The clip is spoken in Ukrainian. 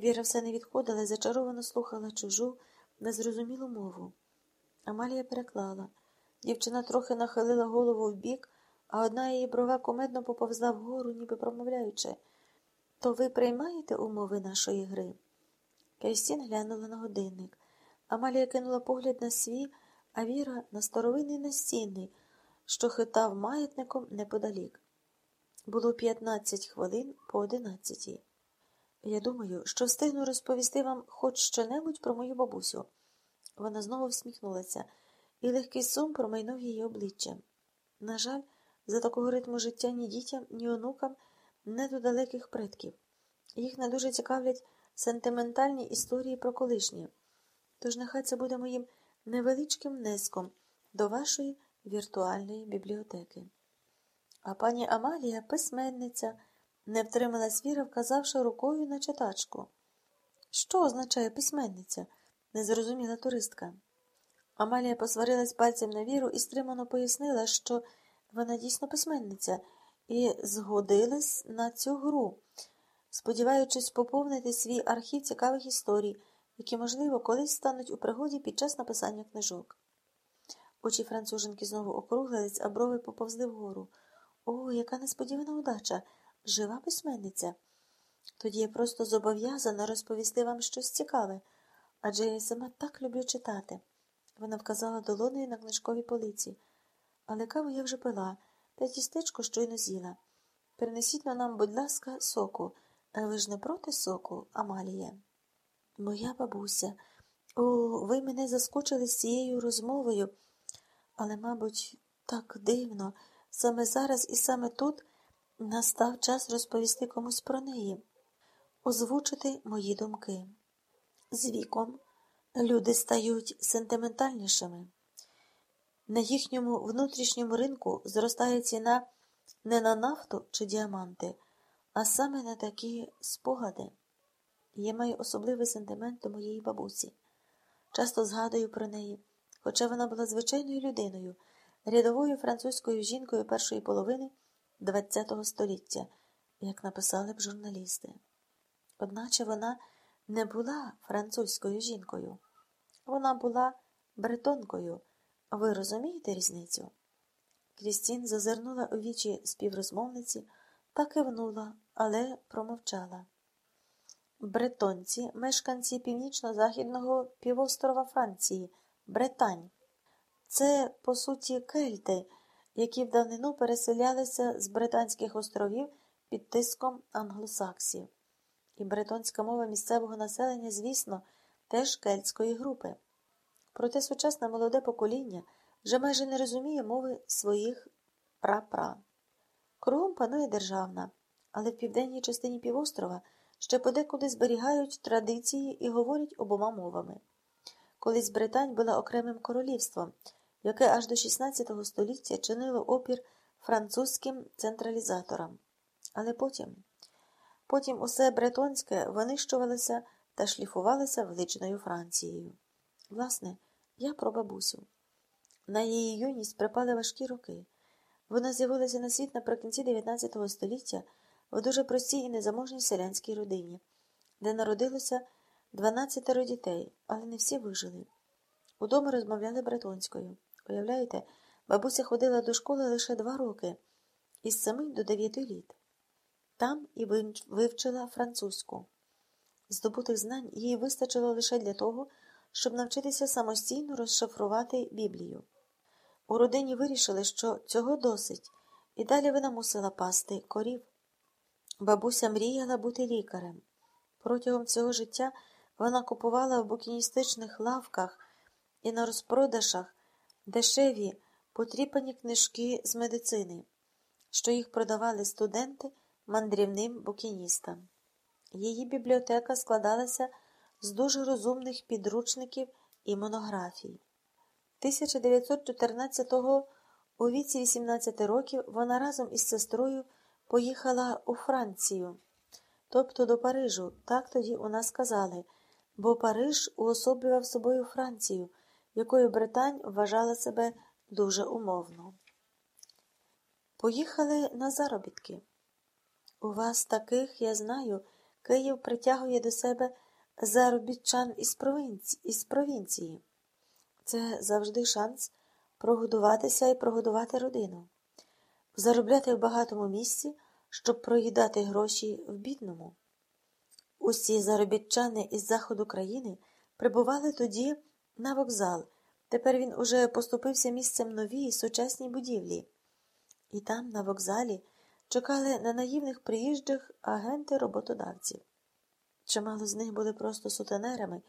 Віра все не відходила і зачаровано слухала чужу, незрозумілу мову. Амалія переклала. Дівчина трохи нахилила голову вбік, а одна її брова кумедно поповзла вгору, ніби промовляючи. То ви приймаєте умови нашої гри? Крістін глянула на годинник. Амалія кинула погляд на свій, а Віра на старовинний настінний, що хитав маятником неподалік. Було 15 хвилин по одинадцятій. Я думаю, що встигну розповісти вам хоч щонебудь про мою бабусю. Вона знову всміхнулася, і легкий сум промайнув її обличчя. На жаль, за такого ритму життя ні дітям, ні онукам не до далеких предків. Їх не дуже цікавлять сентиментальні історії про колишнє. Тож нехай це буде моїм невеличким внеском до вашої віртуальної бібліотеки. А пані Амалія, письменниця, не втрималась Віра, вказавши рукою на читачку. Що означає письменниця? не зрозуміла туристка. Амалія посварилась пальцем на віру і стримано пояснила, що вона дійсно письменниця, і згодилась на цю гру, сподіваючись поповнити свій архів цікавих історій, які, можливо, колись стануть у пригоді під час написання книжок. Очі француженки знову округлились, а брови поповзли вгору. О, яка несподівана удача! Жива письменниця. Тоді я просто зобов'язана розповісти вам щось цікаве, адже я сама так люблю читати. Вона вказала долоною на книжковій полиці. Але каву я вже пила, та тістечко щойно з'їла. Перенесіть на нам, будь ласка, соку. Ви ж не проти соку, Амалія? Моя бабуся. О, ви мене заскочили з цією розмовою. Але, мабуть, так дивно. Саме зараз і саме тут настав час розповісти комусь про неї, озвучити мої думки. З віком люди стають сентиментальнішими. На їхньому внутрішньому ринку зростає ціна не на нафту чи діаманти, а саме на такі спогади. Я маю особливий сентимент до моєї бабусі. Часто згадую про неї, хоча вона була звичайною людиною рядовою французькою жінкою першої половини ХХ століття, як написали б журналісти. Одначе вона не була французькою жінкою, вона була бретонкою. Ви розумієте різницю? Крістін зазирнула у вічі співрозмовниці та кивнула, але промовчала. Бретонці, мешканці північно-західного півострова Франції, Бретань. Це, по суті, кельти, які в давнину переселялися з Британських островів під тиском англосаксів. І бретонська мова місцевого населення, звісно, теж кельтської групи. Проте сучасне молоде покоління вже майже не розуміє мови своїх пра-пра. Кругом панує державна, але в південній частині півострова ще подекуди зберігають традиції і говорять обома мовами. Колись Британь була окремим королівством яке аж до XVI століття чинило опір французьким централізаторам. Але потім, потім усе бретонське винищувалося та шліфувалося величною Францією. Власне, я про бабусю. На її юність припали важкі роки. Вона з'явилася на світ наприкінці XIX століття в дуже простій і незаможній селянській родині, де народилося 12 дітей, але не всі вижили. Удома розмовляли бретонською. Уявляєте, бабуся ходила до школи лише два роки, із семи до дев'яти літ. Там і вивчила французьку. Здобутих знань їй вистачило лише для того, щоб навчитися самостійно розшифрувати Біблію. У родині вирішили, що цього досить, і далі вона мусила пасти корів. Бабуся мріяла бути лікарем. Протягом цього життя вона купувала в букіністичних лавках і на розпродажах дешеві, потріпані книжки з медицини, що їх продавали студенти мандрівним букіністам. Її бібліотека складалася з дуже розумних підручників і монографій. 1914-го у віці 18 років вона разом із сестрою поїхала у Францію, тобто до Парижу, так тоді у нас казали, бо Париж уособлював собою Францію якою Британь вважала себе дуже умовно. Поїхали на заробітки. У вас таких, я знаю, Київ притягує до себе заробітчан із провінції, із провінції. Це завжди шанс прогодуватися і прогодувати родину, заробляти в багатому місці, щоб проїдати гроші в бідному. Усі заробітчани із заходу країни прибували тоді на вокзал. Тепер він уже поступився місцем новій сучасній будівлі. І там, на вокзалі, чекали на наївних приїжджих агенти роботодавців. Чимало з них були просто сутенерами,